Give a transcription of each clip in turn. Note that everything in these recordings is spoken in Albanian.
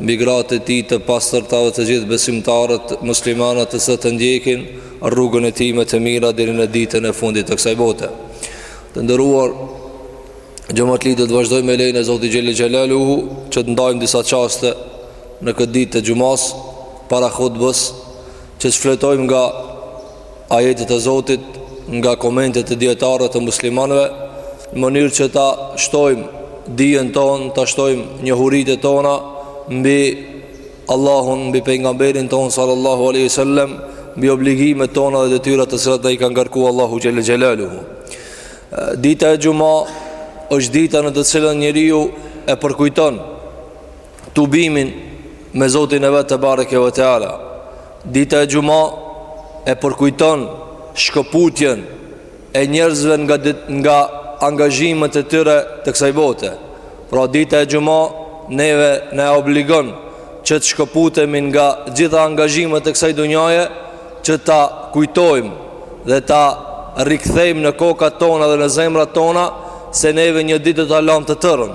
mbi gratë e tij të pastërta dhe të gjithë besimtarët muslimanët të cilët ndjekin rrugën e tij me të mira deri në ditën e fundit të kësaj bote. Të nderuar xhamatli do të vazhdojmë me lejnë e Zotit Xhele Xhelaluhu që të ndajmë disa çaste në këtë ditë të xumas para hutbës që të shfletojmë nga ajetet e Zotit nga komentet e dijetarëve muslimanëve në mënyrë që ta shtojmë dijen tonë, ta shtojmë njohuritë tona mbi Allahun, mbi pejgamberin tonë sallallahu aleyhi sallem mbi obligimet tona dhe detyra të cilat na i ka ngarku Allahu xhele xhelaluhu dita e xhuma është dita në të cilën njeriu e përkujton tubimin me Zotin e vet tebareke ve teala. Dita e xhuma e përkujton shkëputjen e njerëzve nga, nga angazhimet e tyre të kësaj bote. Pra dita e xhuma neve na obligon që të shkëputemi nga gjitha angazhimet e kësaj dunjaje që ta kujtojmë dhe ta rikthejmë në kokat tona dhe në zemrat tona se neve një ditë do ta lam të tërën.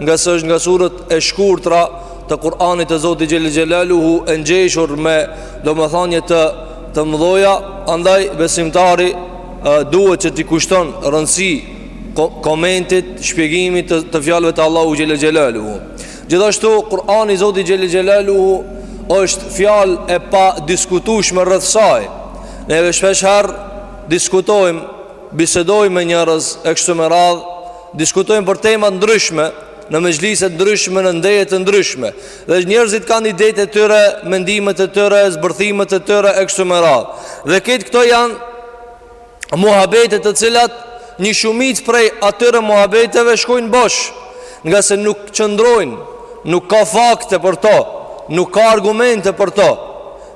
Ngase është nga suret e shkurtra të Kur'anit të Zotit Xhele Xhelaluhu e ngjeshur me domethanie të, të mdhaja, andaj besimtari e, duhet që t'i kushton rëndësi ko, komentit, shpjegimit të, të fjalëve të Allahut Xhele Xhelaluhu. Gjithashtu, Kur'ani i Zotit Xhele Xhelaluhu është fjalë e padiskutushme rreth saj. Neve shpeshherë diskutojmë, bisedojmë me njerëz e kështu me radhë, Diskutojmë për tema të ndryshme në mexhlise të ndryshme në ndeje të ndryshme dhe njerëzit kanë idetë e tyre, mendimet e tyre, zbërthimet e tyre e kështu me radhë. Dhe këtë këto janë muhabete të cilat një shumicë prej atyre muhabeteve shkojnë bosh, ngase nuk qëndrojnë, nuk ka fakte për to, nuk ka argumente për to.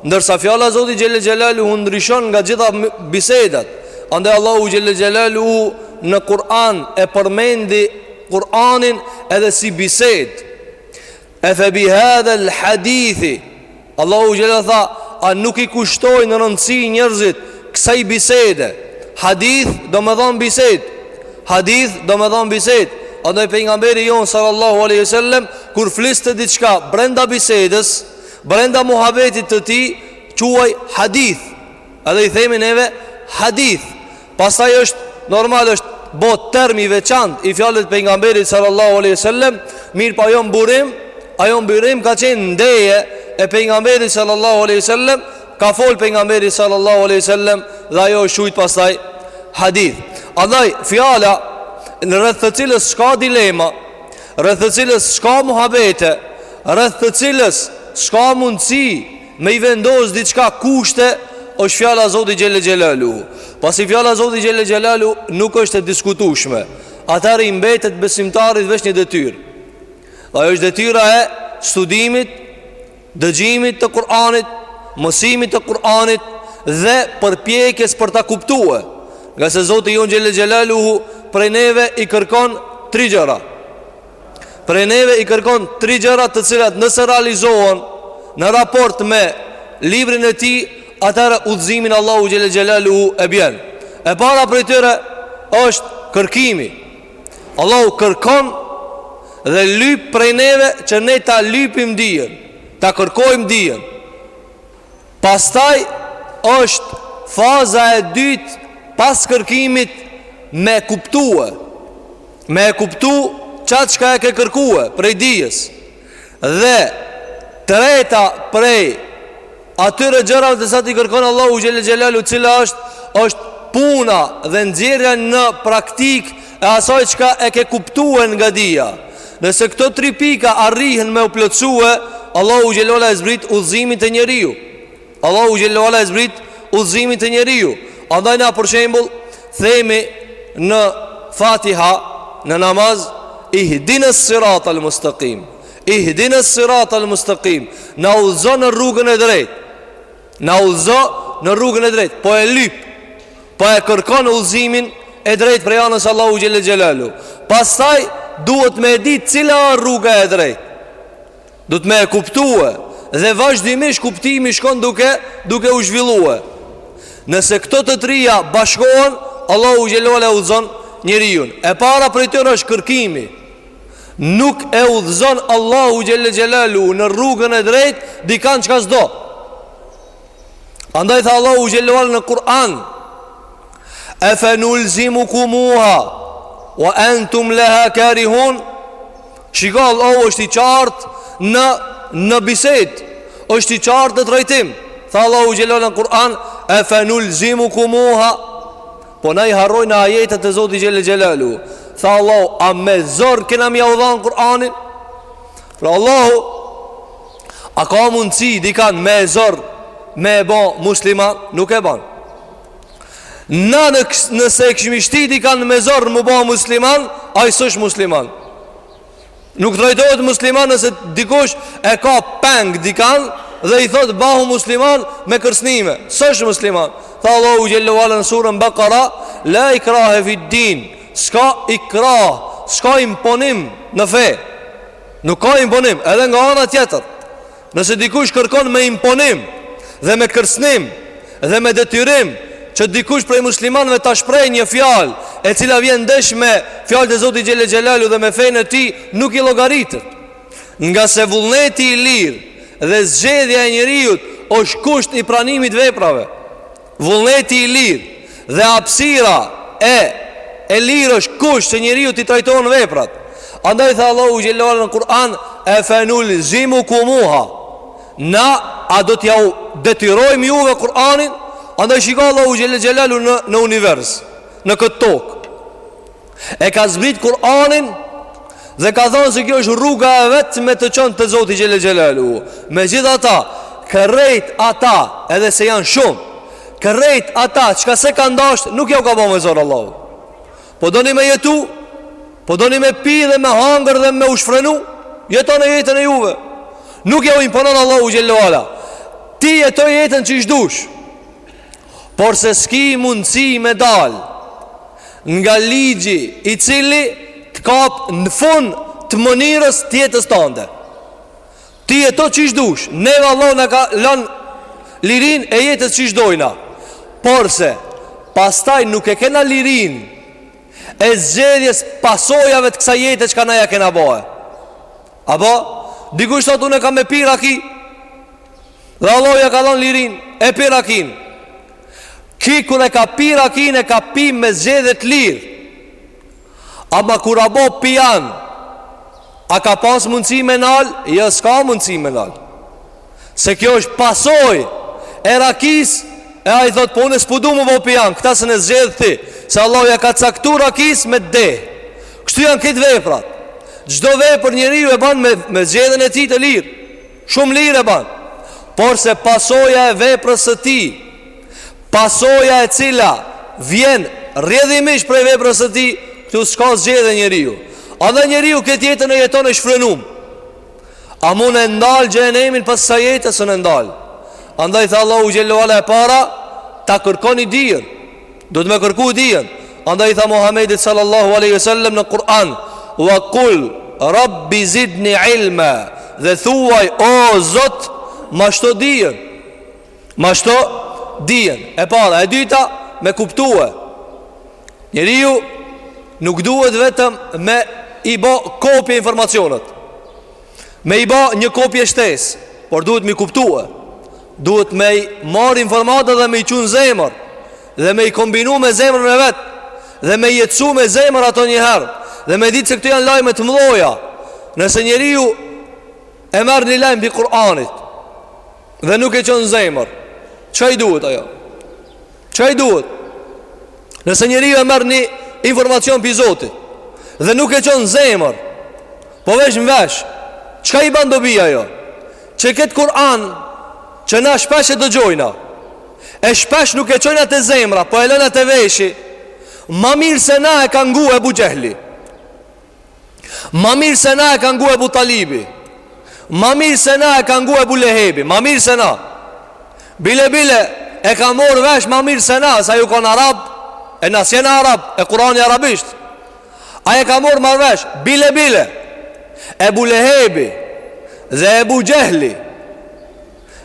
Ndërsa fjala e Zotit xhelle xhelaluhu ndryshon nga gjitha bisedat. Andaj Allahu xhelle xhelaluhu në Kur'an e përmendi Kur'anin edhe si bisedë. E fe bi hadhel hadithi Allahu xhelaluhu tha A nuk i kushtojnë rëndësi njerzit Kësaj bisede Hadith domethanë bisedë Hadith domethanë bisedë Andaj pejgamberi jonë sallallahu aleyhi sallem Kur fliste diçka brenda bisedës Brenda muhabetit të tij quhej hadith. Edhe i themi neve hadith. Pastaj është normal është bo term i veçantë i fjalës së pejgamberit sallallahu alaihi wasallam, mirëpo ajo mburim, ajo mburim ka qenë ndeje e pejgamberit sallallahu alaihi wasallam, ka fol pejgamberi sallallahu alaihi wasallam dhe ajo është qujt pastaj hadith. Andaj fjala rreth të cilës s'ka dilema Rreth të cilës s'ka muhabete, rreth të cilës s'ka mundësi me i vendos diçka kushte, është fjala e Zotit xhelle xhelaluhu. Pasi fjala e Zotit xhelle xhelaluhu nuk është e diskutueshme, atëherë i mbetet besimtarit veç një detyrë. Dhe ajo është detyra e studimit dëgjimit të Kur'anit, mësimit të Kur'anit dhe përpjekjes për ta kuptue, ngase Zoti jonë Xhelle Xhelaluhu prej neve i kërkon tri gjëra. Prej neve i kërkon tri gjëra të cilat nëse realizohen në raport me librin e tij, atëherë udhëzimin Allahu Xhelle Xhelaluhu e bjen. E para prej tyre është kërkimi Allahu kërkon dhe lyp prej neve që ne ta lypim dijen, ta kërkojmë dijen. Pastaj është faza e dytë pas kërkimit me e kuptue, me e kuptu qatë çka e ke kërkue prej dijes. Dhe e treta prej atyre gjërave të cilat i kërkon Allahu xhelle xhelaluhu, cila është, është puna dhe nxjerrja në praktikë e asaj çka e ke kuptue nga dija. Nëse këto tri pika arrihen me u plotësue, Allahu xhelle ue ala e zbrit udhëzimin te njeriu. Allahu xhelle ue ala e zbrit udhëzimin te njeriu. Andaj na për shembull themi në Fatiha në namaz ihdinas siratal mustaqim. Ihdinas siratal mustaqim. Na udhëzo në rrugën e drejtë. Na udhëzo në rrugën e drejtë. Po e lyp. Po e kërkon udhëzimin e drejtë prej anës Allahut xhelle xhelaluhu. Pastaj duhet me e ditë cila rruga e drejtë. Duhet me e kuptue Dhe vazhdimisht kuptimi shkon duke Duke u zhvillue Nëse këto të trija bashkohen Allahu xhelle ue ala e udhëzon njeriun E para prej tyre është kërkimi Nuk e udhëzon Allahu xhelle xhelaluhu Në rrugën e drejtë Dikan çka s'do Andaj tha Allahu xhelle ue ala në Kur'an Efenulzimukumuha Wa entum leha karihun Shiko Allahu është i qartë në në bisedë, është i qartë në trajtim. Tha Allahu xhelle ue ala në Kur'an, "Efenulzimukumuha." Po na i harrojmë na ajetet e Zotit xhelle xhelaluhu. Tha Allahu, "A me zor kena me jau dhanë Kur'anin?" Pra Allahu a ka mundsi dikan me zor me e ba musliman, nuk e ban. Na në nëse e kishmi shti dikan me zor m'u ba musliman, ai s'osh musliman. Nuk trajtohet musliman nëse dikush e ka peng dikan dhe i thotë bahu musliman me kërcnime. S'osh musliman. Tha Allahu xhele ue ala në surën Bekare, la ikrahe fid-din, s'ka ikrah, s'ka imponim në fe. Nuk ka imponim, edhe nga ana tjetër. Nëse dikush kërkon me imponim dhe me kërcënim dhe me detyrim që dikush prej muslimanëve ta shprehë një fjalë e cila vjen ndesh me fjalët e Zotit xhele xhelalu dhe me fenë e tij, nuk i llogaritet. Ngase vullneti i lirë dhe zgjedhja e njeriut është kusht i pranimit të veprave. Vullneti i lirë dhe hapësira e e lirë është kusht që njeriu t'i trajtohen veprat. Andaj tha Allahu xhele ue ala në Kur'an, "E fe nulzimukumuha." Na a do t'jau detyrojmë juve Kur'anin? Andaj shiko, Allahu xhele xhelalu në në univers, në këtë tokë. E ka zbrit Kur'anin Dhe ka thonë se kjo është rruga e vetme t'çon te Zoti xhele xhelaluhu Megjithatë krejt ata edhe se janë shumë Krejt ata çka s'e kan dasht Nuk jau ka bo me zor Allahu Po doni me jetu Po doni me pi dhe me hangër dhe me u shfrenu Jetone jetën e juve Nuk jau imponon Allahu xhele ue ala Ti jetoje jetën qysh t'dush Porse s'ki mundësi me dal Nga ligji i cili të kap në fund të mënyrës t'jetës tande Ti jeto qysh dush Neve Allahu na ka lan lirinë e jetës qysh dojna Porse pastaj nuk e kena lirinë e zgjedhjes pasojave të kësaj jete çka na ja kena bo Apo, dikush thotë unë kam me pi raki Dhe Allahu ja ka dhonë lirinë E pi rakinë Ky kur e ka pi rakinë e ka pi me zgjedhje t'lirë Ama kur a bo pijan A ka pas mundësi me nal Jo, s'ka mundësi me nal Se kjo është pasojë e rakisë E ai thotë po unë s'po du m'u bo pijan Këta s'un e zgjedh ti Se Allahu ja ka caktu rakisë me deh Kështu janë krejt veprat Çdo vepër njeriu e ban me, me zgjedhjen e tij të lirë Shumë lirë e ban Porse pasoja e veprës së tij Pasoja e cila vjen rrjedhimisht prej veprës së tij Këtu s'ka zgjedhje njeriu Edhe njeriu këtë jetë e jeton i shfrenum A mund e ndal xhehenemin pas asaj jete s'un e ndal. Andaj tha Allahu xhele ue ala e para ta kërkoni dijen. Duhet me kërku dijen. Andaj tha Muhamedit sallallahu alaihi wasallam në Kur'an, "Wa qul rabbi zidni ilma." Dhe thuaj, "O Zot, ma shto dijen." Ma shto dijen E para e dyta me kuptue Njeriu nuk duhet vetëm me i ba kopje informacionet Me i ba një kopje shtesë Por duhet me kuptue Duhet me i marrë informata dhe me i çu n'zemër Dhe me i kombinu me zemrën e vet Dhe me i jetësu me zemër ato njëherë Dhe me ditë se këto janë lajme të mdhoja Nëse njeriu e merr një lajm pi Kur'anit Dhe nuk e çon n'zemër Çka i duhet ajo? Çka i duhet? Nëse njeriu e merr një informacion pi Zotit Dhe nuk e çon n'zemër Po vesh në vesh Çka i ban dobi ajo? Qe këtë Kur'an Që na shpesh e dëgjojna E shpesh nuk e çojna te zemra Po e lona te veshi Ma mirë se na e ka ngu Ebu Xhehli Ma mirë se na e ka ngu Ebu Talibi Ma mirë se na e ka ngu Ebu Lehebi Ma mirë se na Bile bile e ka marrë vesh ma mirë se na Se aj u konë arab E na s'jena arab E Kurani arabisht Aj e ka marrë ma vesh Bile bile Ebu Lehebi Dhe Ebu Xhehli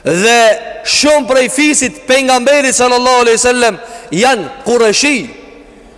Dhe shumë prej fisit t'Pejgamberit sallallahu aleyhi sallem Janë kurejshi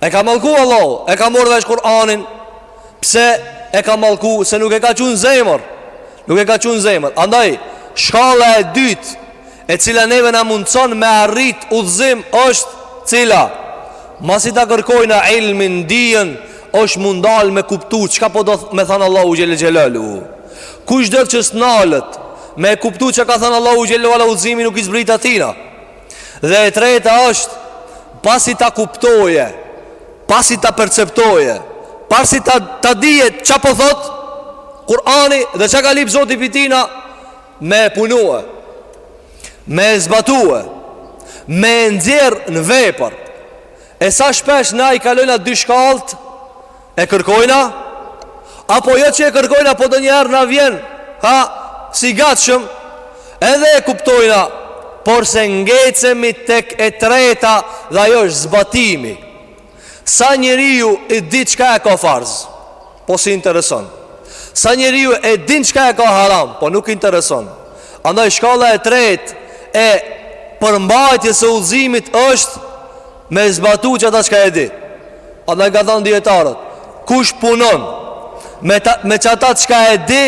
E ka mallku Allahu, e ka marrë vesh Kur'anin. Pse e ka mallku se nuk e ka çu n'zemër. Nuk e ka çu n'zemër. Andaj shkalla e dytë e cila neve na mundson me arrit udhëzimin është cila masi ta kërkojna ilmin dijen është me u ndal me kuptu çka po do me than Allahu xhele xhelaluhu. Kushdo që s'nalet me kuptu çka ka than Allahu xhele ue ala udhëzimi nuk i zbrit atina. Dhe e treta është pasi ta kuptoje, pasi ta perceptoje, pasi ta dije çka po thot Kur'ani dhe çka ka lyp Zoti pi tina me punue. Me e zbatue. Me e nxjerr në vepër. E sa shpesh na i kalojna dy shkallët E kërkojna Apo jo që e kërkojna Po ndonjëherë na vjen A si gatshëm Edhe e kuptojna Porse ngecemi tek e treta Dhe ajo është zbatimi Sa njeriu e di çka e ka farz Po s'i intereson Sa njeriu e din çka e ka haram Po nuk i intereson Andaj shkalla e tretë E përmbajtjes së udhëzimit është Me e zbatu qata çka e di Ata kanë thonë dijetarët Kush punon Me, ta, me qata çka e di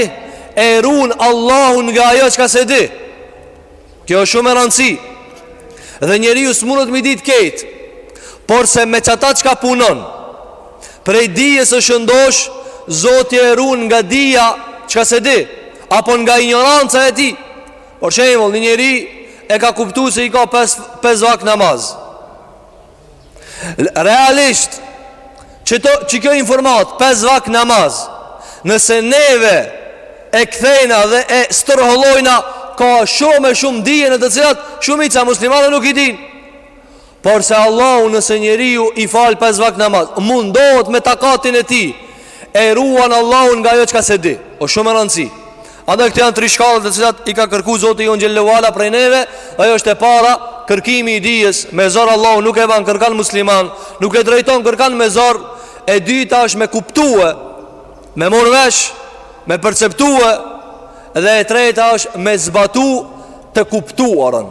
E run Allahu nga ajo çka s'e di Kjo është shumë me rëndësi Dhe njeri ju së mundët mi ditë ketë Porse me qata çka punon Prej dijes së shëndoshë Zoti e run nga dija Çka s'e di Apo nga ignoranca e tij Për shembull, një njeri e ka kuptu se i ka pesë vak namaz. Realisht, që, to, që kjo informat pesë vak namaz, nëse neve e kthejna dhe e stërhollojna ka shumë e shumë dije në të cilat shumica muslimane nuk i din. Por se Allahu nëse njeriu i falë pes vakt namaz Mundohet me takatin e tij E ruan Allahu nga ajo çka s'e di O shumë me rëndësi Edhe këto janë tri shkallë të cilat i ka kërku Zoti jonë xhelle ue ala prej neve Dhe ajo është e para kërkimi i dijes Me zor Allahu nuk e ban kërkan musliman Nuk e drejton kërkan me zor E dyta është me kuptue Me marr vesh Me perceptue Dhe e treta është me zbatu të kuptuarën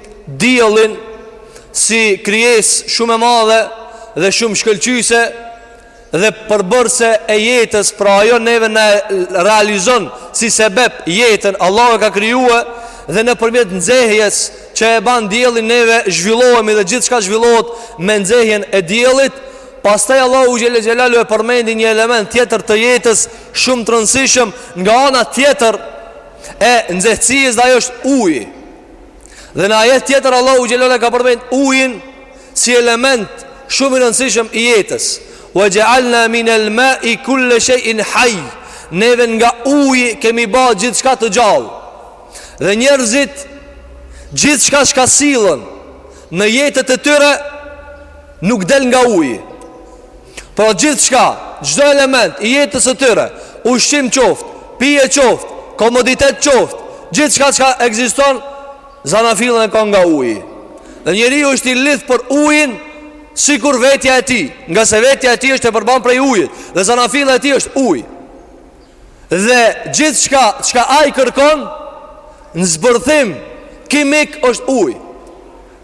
diellin si krijesë shumë e madhe dhe shumë shkëlqyese dhe përbërëse e jetës, pra ajo neve na e realizon si sebeb jetën, Allahu e ka krijue dhe nëpërmjet nxehjes që e ban dielli neve zhvillohemi dhe gjithçka zhvillohet me nxehjen e diellit, pastaj Allahu xhel-le xhelaluhu e përmendi një element tjetër të jetës shumë të rëndësishëm nga ana tjetër e nxehtësisë dhe ajo është uji. Dhe në ajet tjetër Allahu xhelle ala ka përmend ujin si element shumë i rëndësishëm i jetës. Wa ja'alna min al-ma'i kull shay'in hayy. Neve nga uji kemi ba gjithçka të gjallë. Dhe njerëzit gjithçka çka sillen në jetët e tyre nuk del nga uji. Pra gjithçka, çdo element i jetës së tyre Ushqim qoftë, pije qoftë, komoditet qoftë Gjithçka çka ekziston, zanafillën e ka nga uji Dhe njeriu është i lidhë për ujin sikur vetja e tij Ngase vetja e tij është e përban prej ujit Dhe zanafilla e tij është uj Dhe gjithçka, çka ai kërkon Në zbërthim kimik është uj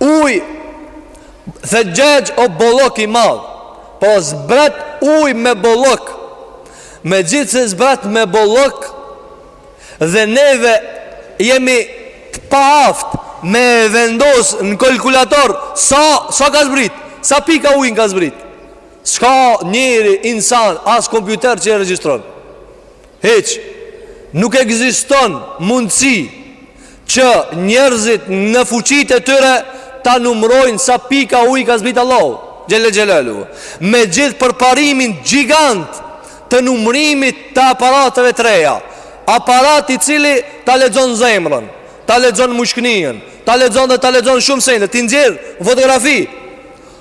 Uj Dhe gjegj o bollëk i madh Po zbret uj me bollëk Megjithëse zbret me bollëk Dhe neve jemi të paaftë Me vendos në kalkulator Sa, sa ka zbrit Sa pika uj na ka zbrit S'ka njeri insan As kompjuter që e regjistron Hiç. Nuk ekziston mundësi që njerëzit në fuqitë e tyre ta numrojnë sa pika uji ka zbrit Allahu xhelle xhelaluhu. Me gjithë përparimin gjigant të numrimit të aparateve të reja, aparat i cili ta lexon zemrën, ta lexon mushkninë, ta lexon dhe ta lexon shumë sende, t'i nxjerr në fotografi.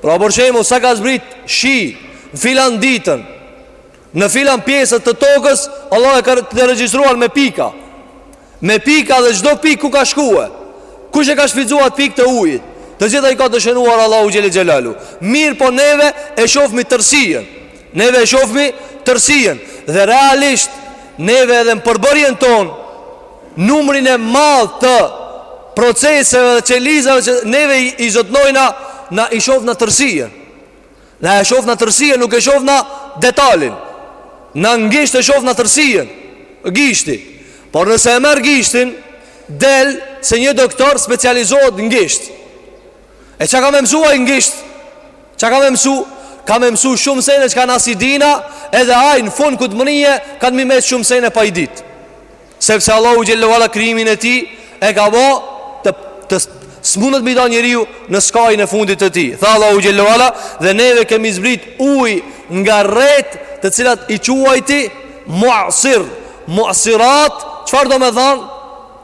Pra për shembull, sa ka zbrit shi në filan ditën, në filan pjesë të tokës, Allahu e ka të regjistruar me pika. Me pika dhe çdo pikë ku ka shkue. Kush e ka shfrytëzu atë pikë të ujit? Të gjitha i ka të shënuar Allahu xhele xhelaluhu. Mirëpo neve e shofmi tërsijen. Neve e shofmi tërsijen. Dhe realisht, neve edhe në përbërjen tonë, numrin e madh të proceseve dhe qelizave që neve i, i zotnojna na i shofna tërsijen na e shofna tërsijen nuk e shofna detalin na në gisht e shofna tërsijen gishti por nëse e merr gishtin del se një doktor specializohet në gisht E çka ka me mësu ai në gisht Çka ka me mësu Ka me mësu shumë sene çka na s'i dina Edhe ai në fund ku të mrrije Kanë me i met shumë sene pa i dit Sepse Allahu xhele ue ala krijimin e tij E ka bo të, të s'munet me i dal njeriu Në skajin e fundit të tij Tha Allahu xhele ue ala Dhe neve kemi zbrit ujë nga retë Të cilat i quajti Muasir Muasirat Çfarë domethanë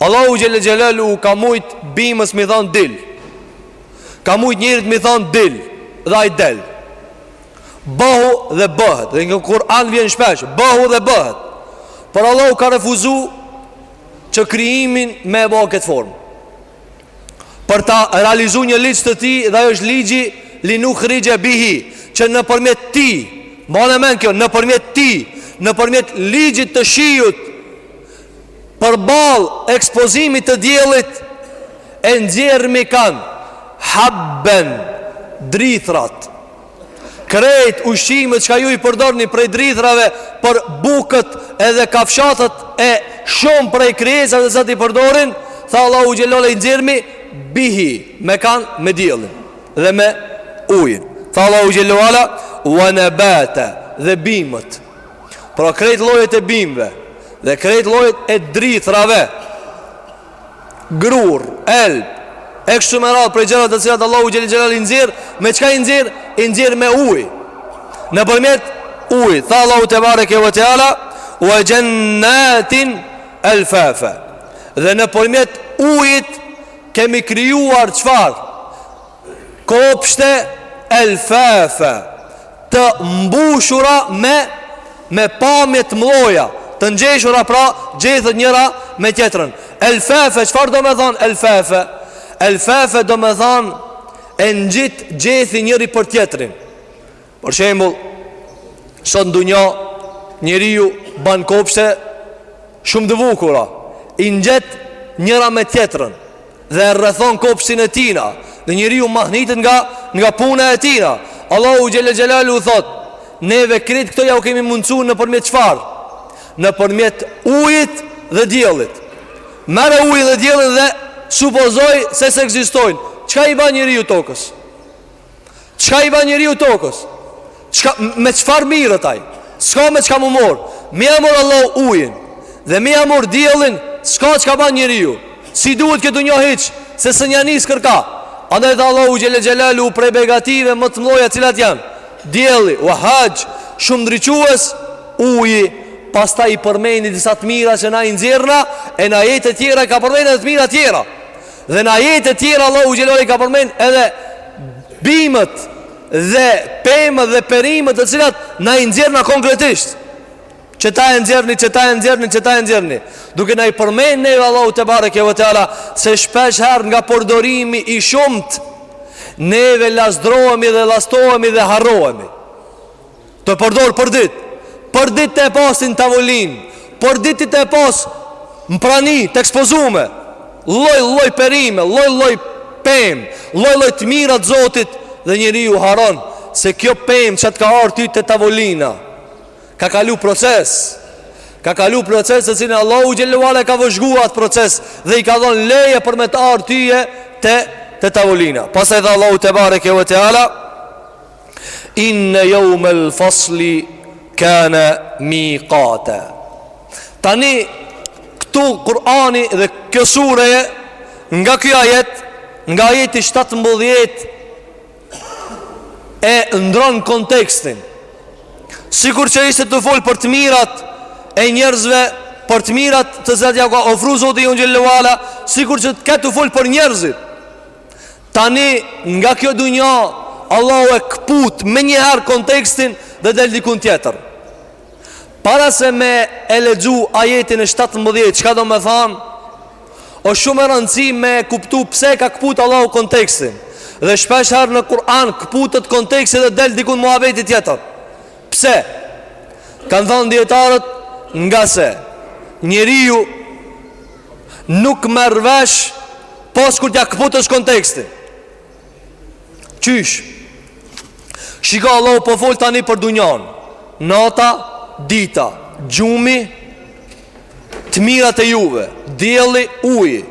Allahu xhele xhelaluhu ka mujt bimës me i thanë dil Ka mujt njerit me i thanë dil Dhe ai del Bahu dhe bëhet Dhe në Kuran vjen shpesh Bahu dhe bëhet Por Allahu ka refuzu Që krijimin me e bo në këtë formë Për ta realizu një ligj të tij Dhe ai është ligji Li nukhrixhe bihi Që nëpërmjet tij Mbane men kjo Nëpërmjet tij Nëpërmjet ligjit të shiut Përballë ekspozimit të diellit e nxjerrmi kan habben, drithërat. Krejt ushqimet çka ju i përdorni prej drithërave për bukët edhe kafshatat e shumë prej krijesave të cilat i përdorin, tha Allahu xhele xhelaluhu i nxjerrmi bihi, me kan me diellin dhe me ujin. Tha Allahu xhele xhelaluhu ue nebata dhe bimët. Pra krejt llojet e bimëve Dhe krejt llojet e drithërave Grurë, elb E kështu me radhë prej gjërat të cilat Allahu xhele xhelaluhu i nxjerr Me çka i nxjerr? I nxjerr me ujë Nëpërmjet ujë Tha Allahu tebareke ue teala Ue xhennatin elfafa Dhe nëpërmjet ujit Kemi krijuar çfarë? Kopshte elfafa, të mbushura me me pamje të mdhoja, të ngjeshura pra gjethet njëra me tjetrën. Elfafa, çfarë domethanë elfafa? Elfafa domethanë e ngjit gjethi njëri për tjetrin. Për shembull, sot ndonjë njeriu ban kopshte shumë të bukura, i ngjet njëra me tjetrën dhe rrethon kopshtin e tina, dhe njeriu mahnitet nga, nga puna e tina. Allahu xhelle xhelalu thot, neve krejt këto ja u kemi mundsu nëpërmjet çfarë? Nëpërmjet ujit dhe diellit. Merre ujin dhe diellin dhe supozoji se s'ekzistojnë. Çka i ban njeriu tokës? Çka i ban njeriu tokës, çka? Me çfarë merret ai? S'ka me çka m'u morr. Me ia morr Allahu ujin Dhe me ia morr diellin, s'ka çka ban njeriu. S'i duhet kjo dunja hiç Se s'e njanis kërka. Andaj tha Allahu xhelle xhelaluhu prej begative Më të mdhoja të cilat janë Dielli, uehhaxh Shumë ndriçues Uji Pastaj përmeni disa të mira që na i nxjerr na E në ajete tjera ka përmen edhe të mira tjera Dhe në ajete tjera Allahu xhelle ue ala ka përmen edhe bimët dhe pemët dhe perimet të cilat na i nxjerr na konkretisht. Qeta e nxjerrni, qeta e nxjerrni, qeta e nxjerrni. Duke na i përmen neve Allahu tebareke ue teala se shpesh herë nga përdorimi i shumtë neve lazdrohemi dhe lastohemi dhe harrohemi. Tu e përdor për ditë Për ditë tu e pas n'tavolinë Për ditë tu e pas në prani të ekspozume Lloj-lloj perime Lloj-lloj pemë Lloj-lloj të mira t'Zotit Dhe njeriu harron Se kjo pemë që të ka ardh ty te tavolina Ka kalu proces Ka kalu proces Të cilin Allahu xhelle ue ala e ka vëzhgu atë proces Dhe i ka dhon leje për me të ardh ty te tavolina Pastaj tha Allahu tebareke ue teala Inna yawma al-fasli kana miqata. Tani këtu Kur'ani dhe kjo sure nga ky ajet, nga ajeti 17 e ndron kontekstin. Sikur që ishte tu fol për të mirat e njerëzve, për të mirat të cilat ja u ka ofru Zoti jonë xhelle ue ala, sikur që ke tu fol për njerëzit. Tani nga kjo dunja Allahu e këput menjëherë kontekstin dhe del dikun tjetër Para se me e lexu ajetin e 17 Çka do me thanë Osht shumë e randësi me e kuptu pse e ka këput Allahu kontekstin Dhe shpesh herë në Kur'an këputet konteksti dhe del dikun muhabeti tjetër Pse Kanë thanë dijetarët ngase njeriu Nuk merr vesh pos kur t'ja këputësh kontekstin. Qysh? Shiko, Allahu po fol tani për dunjanë. Nata, dita, gjumi, të mirat e juve, dielli, uji,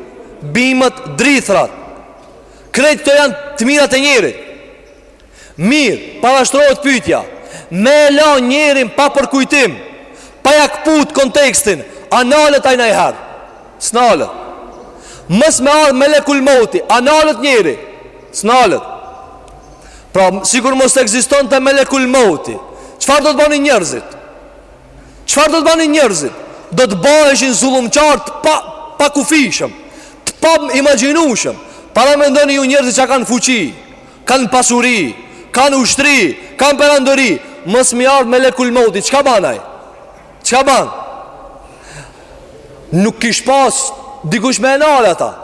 bimët, drithërat. Krejt këto janë të mirat e njeriut. Mirë, parashtrohet pytja, me e la njerin pa përkujtim, pa ja kput kontekstin, a nalet ai najherë? S'nalet. Mos me ardh melekul mauti, a nalet njeri? S'nalet. Pra, sikur mos ekzistonte melekul mauti, çfarë do të banin njerëzit? Çfarë do të banin njerëzit? Do të baheshin zullumqarë të pa pakufishëm, të paimagjinueshëm. Paramendoni ju njerëzit që kanë fuqi, Kanë pasuri, kanë ushtri, kanë perandori, mos m'i ardh melekul mauti, çka ban ai? Çka ban? Nuk kish pas dikush me e nal ata.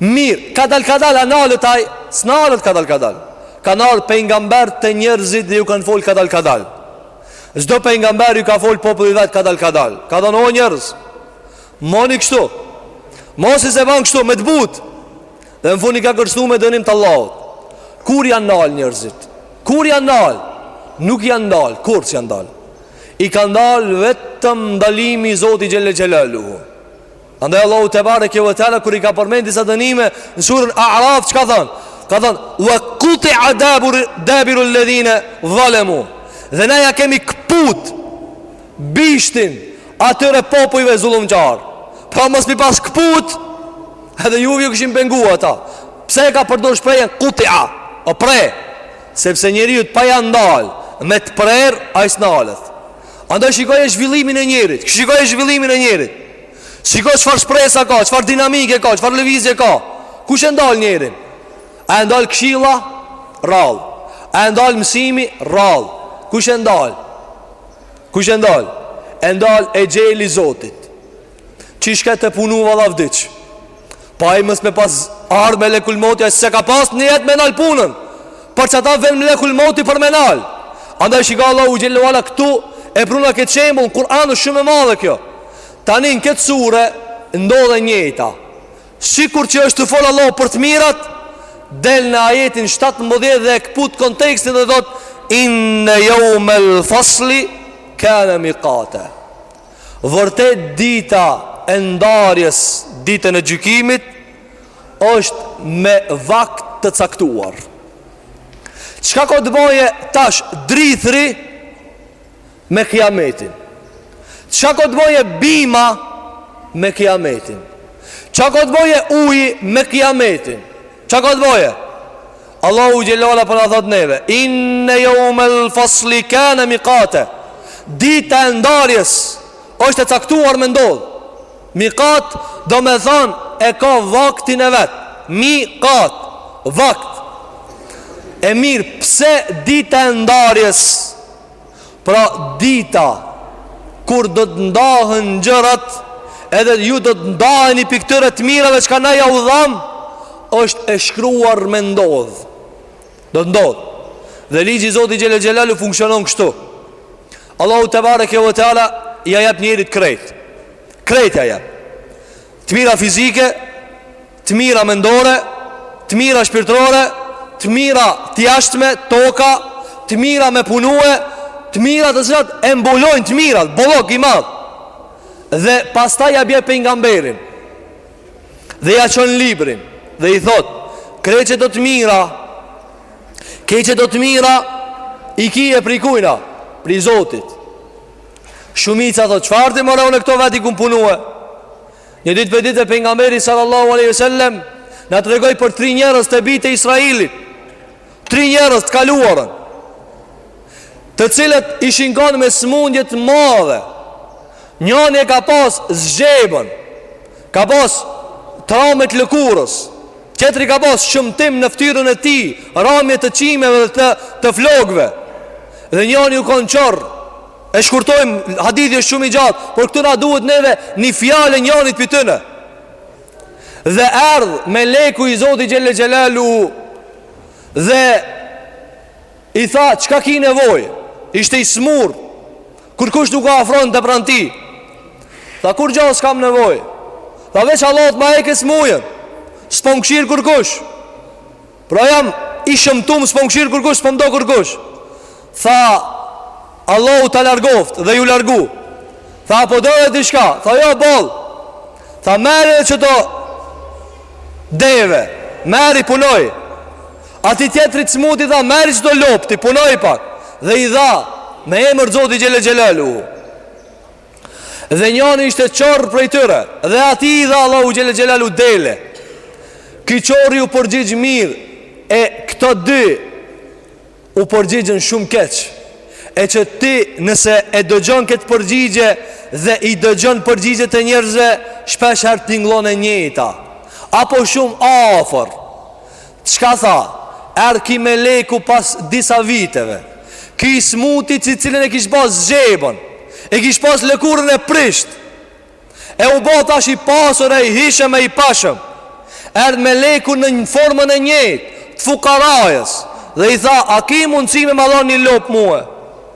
Mir, kadal kadal a nalet ai, s'nalet kadal kadal. Kanë ardh pejgamberë te njerëzit dhe ju kanë fol kadal kadal. Çdo pejgamber ju ka fol popullit vet kadal kadal. Ka thanë o njerëz. Moni kështu. Mosi se ban kështu me të butë. Dhe në fund i ka kërcnu me dënim të Allahut. Kur janë ndal njerëzit? Kur janë ndal? Nuk janë ndal, kurrë s'janë ndal. I ka ndal vetëm ndalimi i Zotit xhelle xhelaluhu. Andaj Allahu tebareke ve teala kur i ka përmend disa dënime në surën A'raf ç'ka thanë? Ka thanë: "Wa quti'a dabur dabiru alladhina zalamu." Dhe na ja kemi kput bishtin atyre popujve zullumqar pra mos m'i pas këput edhe juve ju kishin pengu ata pse e ka përdor shprehjen kutia u pre sepse njeriut pa ja ndal me të prerë ai s'nalet andaj shikoje zhvillimin e njerit shikoje zhvillimin e njerit shiko çfarë shpresa ka çfarë dinamike ka çfarë lëvizje ka kush e ndal njerin a e ndal kshilla rrall a e ndal mësimi rrall kush e ndal Kush e ndal? E ndal exheli i Zotit. Qysh ke tu punu valla vdiq. Po ai mos me pas ardh melekul mauti ai s'e ka pas nijet me nal punën. Për qata vjen melekul mauti për me nal. Andaj shiko Allahu xhelle ve ala këtu e pruna këtë shembull n'Kur'an është shumë e madhe kjo. Tani në këtë sure ndodh e njëjta. Sikur që është tu fol Allahu për të mirat, del në ajetin 17 dhe e këput kontekstin dhe thot, inne jeumel fasli, kane mikate. Vërtet dita e ndarjes, ditën e gjykimit, është me vakt të caktuar. Çka ka të bajë tash drithri, Me kiametin Çka ka të bojë bima Me kiametin Çka ka të bojë uji Me kiametin Çka ka të bojë Allahu xhelle ula po na thotë neve Inne jeumel fasli kane mikata Dita e ndarjes është e caktuar me ndodh Mikat domethënë E ka vaktin e vet Mikat Vakt E mirë pse dita e ndarjes Pra dita Kur do të ndahen gjërat Edhe ju do të ndaheni pi këtyre të mirave Çka na jau dham është e shkruar me ndodh Do të ndodh Dhe ligji i Zotit Xhelle Xhelaluhu funksionon kështu Allahu tebareke ue teala Ia jep njerit krejt Krejt ia jep Të mira fizike të mira mendore, të mira shpirtrore, të mira të jashtme, toka, të mira me punue, të mira të cilat e mbulojnë të mira, bollok i madh. Dhe pastaj ia bjen pejgamberin. Dhe ia çon librin dhe i thotë, "Krejt qeto të mira, krejt qeto të mira, i ki e pri kujna, pri Zotit." Shumica thotë, "Çfarë ti more, unë këto vet i kom punue?" Një ditë prej ditëve pejgamberi sallallahu aleyhi ve sellem Na tregoi për tri njerëz te bijtë e Israelit Tri njerëz të kaluarën Të cilët ishin kanë me smundje të mdha Njani e ka pas zgjeben Ka pas të rame të lëkurës Tjetri ka pas shëmtim në ftyrën e tij Ramje të qimeve dhe të, të flokve Dhe njani u kanë qorr E shkurtojmë, hadithi është shumë i gjatë, por këtu na duhet neve një fjalë e njanit pi tyne. Dhe erdh meleku i Zotit Xhelle Xhelaluhu dhe i tha çka ki nevojë, ishte i smur, kurkush nuk u afronte pranë tij. Tha kurgjo s'kam nevojë, tha veç Allah të ma hek smujen, s'po më kshyr kurkush. Pra jam i shëmtum s'po m'kshyr kurkush s'po m'do kurkush Tha Allahu ta largoftë dhe iu largu Tha a po do dhe diçka Tha jo boll Tha merri dhe qeto Deve Merri punoji Atij tjetrit të smuti tha merri qeto lopt e punoji pak Dhe i dha Me emër Zoti xhelle xhelaluhu Dhe njani ishte qorr prej tyre Dhe atij i dha Allahu Xhelle Xhelaluhu dele Ky qorri u përgjigj mirë E këta dy U përgjigjen shumë keq E që ti nëse e dëgjon këtë përgjigje Dhe i dëgjon përgjigjet e njerëzve Shpeshherë tingllon e njëjta Apo shumë afër Çka tha? Erdh ky meleku pas disa viteve. Ky i smuti i cili e kish pas zgjebën, e kish pas lëkurën e prisht. E u bë tash i pasur e i hishëm e i pashëm. Erdh meleku në një formën e njëjtë, të fukarajës dhe i tha, "A ki mundësi me më dhënë një lopë mue?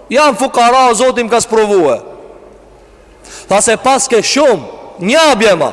Jam fukara, Zoti më ka sprovue." Tha se paske shumë, një a bjema.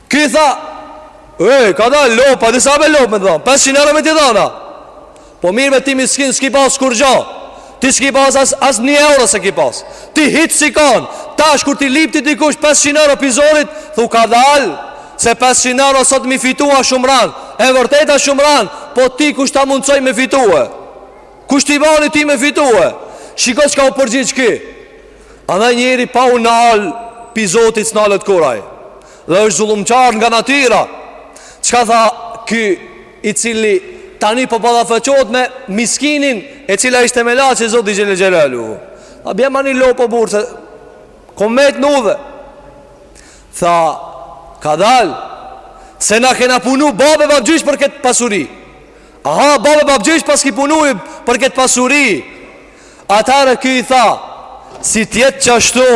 Ky tha, ej, kadalë lopa, disa me lopë me të dhamë, 500 euro me t'i dhana. Po mirë me ti miskin, s'ki pas kurgjo, ti s'ki pas as, as një euro s'e ki pas. Ti hiç s'je kanë, tash kur t'i lyp ty dikush 500 euro pi zorit, thu kadalë, se 500 euro sot m'i fitu a shumë ranë, e vërteta shumë ranë, po ti kush ta mundësoi me fitue, kush t'bani ti me fitue, shiko çka u përgjigj ky, edhe njeri pa u nalë, pi Zotit s'nalet kurrë ai. Dhe është zullumqar nga natyra Çka tha ky i cili tani po ballafaqohet me miskinin E cila ishte melaqe e Zotit xhele xhelaluhu A bjema një lopë burrë se kom met në udhë Tha Kadal Se na kena punu babë e babgjysh për këtë pasuri Aha babë e babgjysh paski punu për këtë pasuri Atëherë ky i tha Si t'jetë qashtu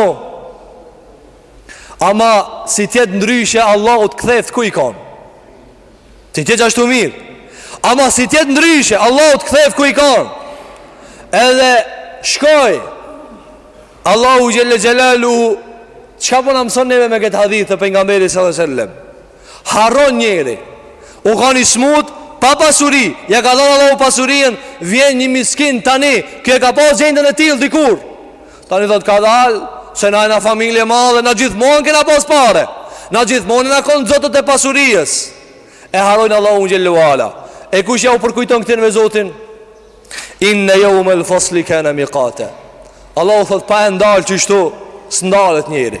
Ama si t'jetë ndryshe Allahu të ktheftë ku je kanë Si t'jetë qashtu mirë Ama si t'jetë ndryshe Allahu të ktheftë ku je kanë Edhe shkoi Allahu xhele xhelaluhu Çka po na mëson neve me këtë hadith të Pejgamberit alejhi selam Harron njeri U kanë i smut Pa pasuri Ja ka dhon Allahu pasurinë Vjen një miskin tani Ky që e ka pas gjendjen e tilë dikur Tani thotë kadalë se na jena familje madhe, na gjithmonë kena pas pare. Na gjithmonë jena konë zotët e pasurisë. E harrojnë Allahun xhele ve ala. E kush jau përkujton këtynve Zotin? Inne jeumel fasli kane mikata. Allahu thotë pa e ndalë kështu, s'ndalet njeri.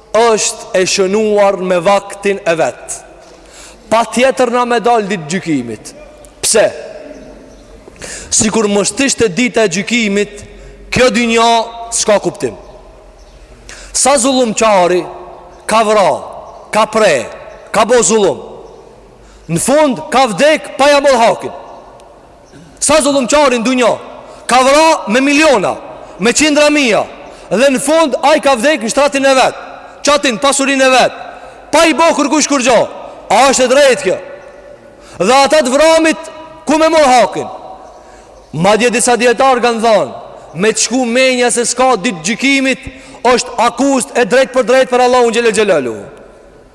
është e shënuar me vaktin e vet. Patjetër jena me dalë ditën e gjykimit. Pse? Sikur mos të ishte dita e gjykimit, kjo dynja s'ka kuptim. Sa zullumqari, ka vra, ka pre, ka bo zullum. Në fund, ka vdek, pa ja morr hakin. Sa zullumqari në dynja Ka vra me miliona Me qindra mija Dhe në fund ai ka vdek në shtratin e vet N'qat pasurinë e vet Pa i bo kërkush kurgjo A është e drejtë kjo Dhe ata t'vramit Ku me morr hakin Madje disa dijetarë kanë than Me të shku menja se s'ka ditë gjykimit është akuzë e drejtpërdrejtë për Allahun xhele xhelaluhu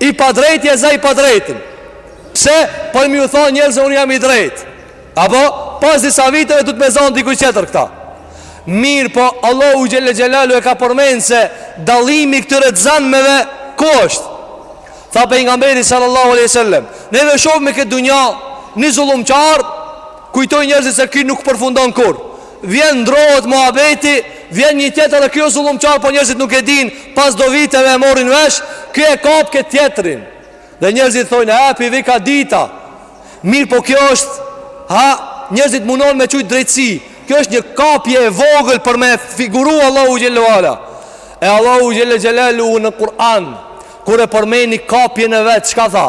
I padrejti e za të padrejtin Pse për mi u tha njerëzve unë jam i drejtë Apo pas disa viteve do t'e zan dikush tjetër këta Mirëpo Allahu xhele xhelaluhu e ka përmend se dallimi i këtyre të zanmeve ku është Tha pejgamberi sallallahu aleyhi sallem Neve shohim n'këtë dunja Një zullumqar Kujtojn njerëzit se ky nuk përfundon kurrë Vjen ndrohet muhabeti, vjen një tjetër edhe ky o zullumqar po njerëzit nuk e din, pas do viteve e morrin vesh, ky e kap këtë tjetrin. Dhe njerëzit thojnë, e pi vika dita, mirëpo kjo është, ha, njerëzit munon me e qujtë drejtësi, kjo është një kapje e vogël për me e figuru Allahu xhelle ve ala. E Allahu xhelle xhelaluhu në Kur'an, kur e përmeni kapjen e vet, çka tha?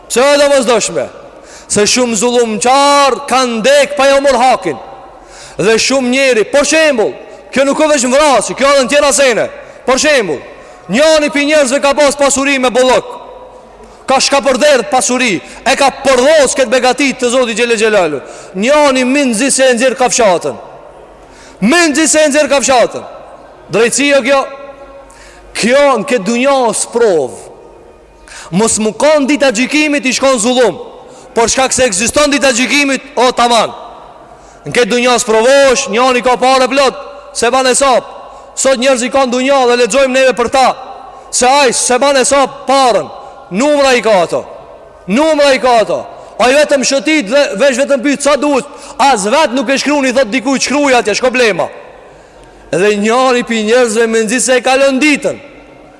Pse e domosdoshme? Se shumë zullumqar kanë dek pa ju morr hakin. Dhe shumë njeri, për shembull, kjo nuk është vetëm vrasje, kjo edhe në tjera sene. Për shembull, njani pi njerëzve ka pas pasuri me bollok. Ka shkapërderdh pasuri, e ka përdhos këtë begati të Zotit Xhelel Xhelalu. Njani mezi se e nxjerr kafshatën. Mezi se e nxjerr kafshatën. Drejtësi jo kjo. Kjo në këtë dunja o sprovë. Mos me kon dita e gjykimit ish kon zullum. Për shkak se ekziston dita e gjykimit, o tamam. Në këtë dunja sprovohesh, njani ka pare plot, s'e ban hesap. Sot njerëzit kanë dunja dhe lexojmë neve për ta. Se ai s'e ban hesap parën, numra i ka ato. Numra i ka ato. Ai vetëm shëtit dhe veç vetëm pyet ça duhet. As vet nuk e shkruan i thot dikujt shkruaj atje, shko blema. Edhe njani pi njerëzve mezi se e kalon ditën.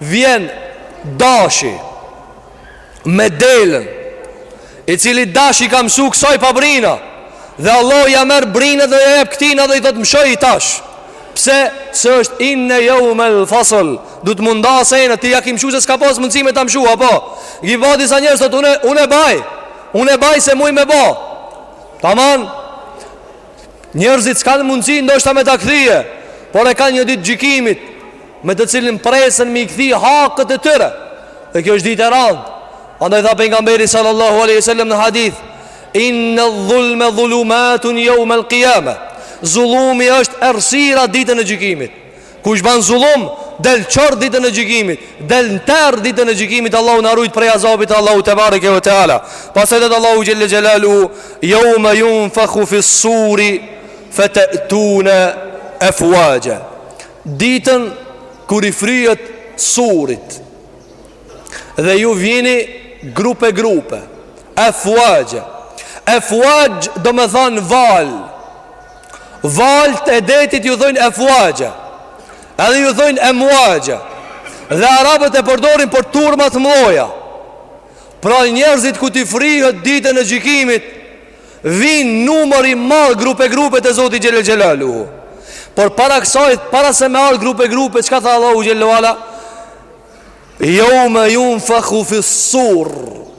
Vjen dashi Me delën I cili dashi ka mshu ksaj pa brina Dhe Allahu ja merr brina dhe ja jep këtina dhe i thot mëshoji tash Pse se është inne jeumel fasl Dot' mun, se na ti ja ki mëshu se s'ka pas mundësi me ta mëshu Apo qi ka disa njerëz thot un e baj Un e baj se muj me ba Taman Njerëzit s'kanë mundësi ndoshta me ta kthy, por e kanë një ditë gjykimit me të cilin presin me i kthy hakët e tyre. Dhe kjo është ditë e randë. Andaj tha pejgamberi sallallahu alaihi wasallam në hadith: "Inna dhulma dhulumatun yawm al-qiyamah." Zullumi është errësira ditën e gjykimit. Kush ban zullum del qorr ditën e gjykimit, del n'terr ditën e gjykimit, Allahu na rujt prej azabit e Allahu tebareke ve teala. Pastaj thot Allahu xhelle xhelalu, "Yawma yunfakhu fis-suri fatatuna afwaja." Ditën kur i fryhet surit dhe ju vini grupe grupe. Afwaja. Afwaj domethan val. Valët e detit ju thojnë efuaxhe Edhe ju thojnë emuaxhe Dhe arabët e përdorin për turmat mdhaja Pra njerëzit kur t'i fryhet ditën e gjykimit Vijnë numër i madh grupe grupe te Zoti xhele xhelaluhu Por para kësaj, para se me ardhë grupe grupe Çka tha Allahu xhele ve ala? Jeume junfehu fis-sur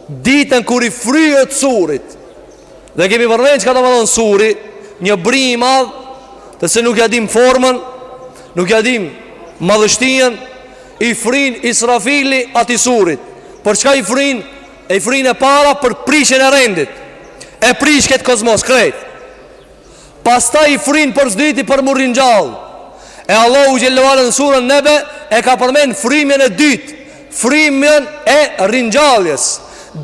Ditën kur i fryhet surit Dhe kemi përmenë çka do me thënë suri Një bri i madh Që s'e nuk ia dimë formën Nuk ia dimë madhështinë I fryn Israfili atij surit Për çka i fryn E i fryn e para për prishjen e rendit E prish këtë kozmos krejt Pastaj i fryn për së dyti për m'u ringjallë. E Allahu xhele ve ala në surën Nebe e ka përmenë frymjen e dytë, frymjen e ringjalljes.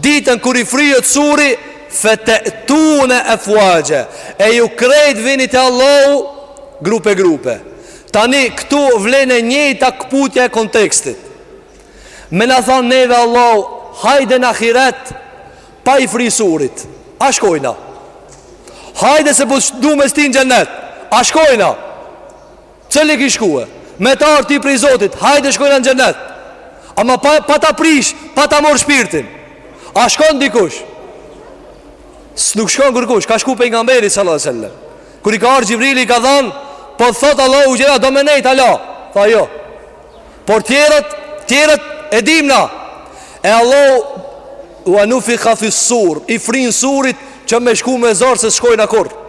Ditën kur i fryhet surit, fe te'tune efuaxhe, e ju krejt vini te Allahu grupe grupe. Tani këtu vlen e njëjta këputja e kontekstit. Me na thanë neve Allahu, hajde në ahiret, Pa i fry surit A shkojna Hajde se po du me t'shti n'xhennet A shkojna Cili kish shkue Me t'ardh ty prej zotit Hajde shkojna në xhennet Ama pa, pa ta prish Pa ta marr shpirtin A shkon dikush S'nuk shkon kurkush Ka shku pejgamberi salatu selam Kur i ka ardh Xhibrili i ka thanë Po thot Allahu xhel a do me nejt hala Tha jo Por tjerët, tjerët e dim na E Allahu Ue nufiha fis-sur I fryn surit që me shku me zor se s'shkojna kurrë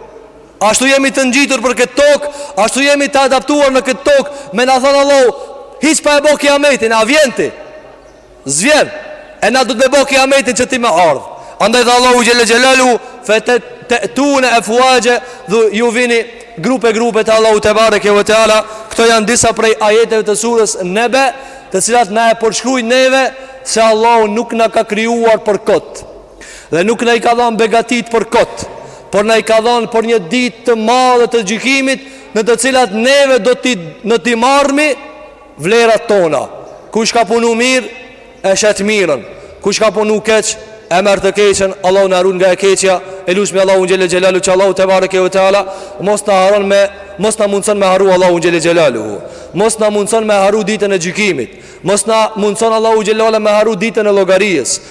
Ashtu jemi të ngjitur për këtë tokë Ashtu jemi të adaptuar në këtë tokë Me na thanë Allahu Hiç pa e bo kijametin, a vjen ti S'vjen, e na duhet me bo kijametin që ti me ardhë Andaj tha Allahu xhele xhelaluhu Fe te te'tune efuaxhe Dhe ju vini grupe grupe te Allahu tebareke ue teala Këto janë disa prej ajeteve të surës Nebe Të cilat na e përshkrujn neve Se Allahu nuk na ka krijuar për kot Dhe nuk na i ka dhanë begatitë për kot Por na i ka dhanë për një ditë të madhe të gjykimit Në të cilat neve do t'i na t'i marrmi Vlerat tona Kush ka punu mirë E sheh të mirën Kush ka punu keq E merr të keqen Allahu na run nga e keqja E lusmi Allahun xhele xhelaluhu Që Allahu tebareke ue teala Mos na harron me Mos na mundëson me harru Allahun xhele xhelaluhu Mos na mundëson me harru ditën e gjykimit Mos na mundëson Allahu xhelale me harru ditën e llogarisë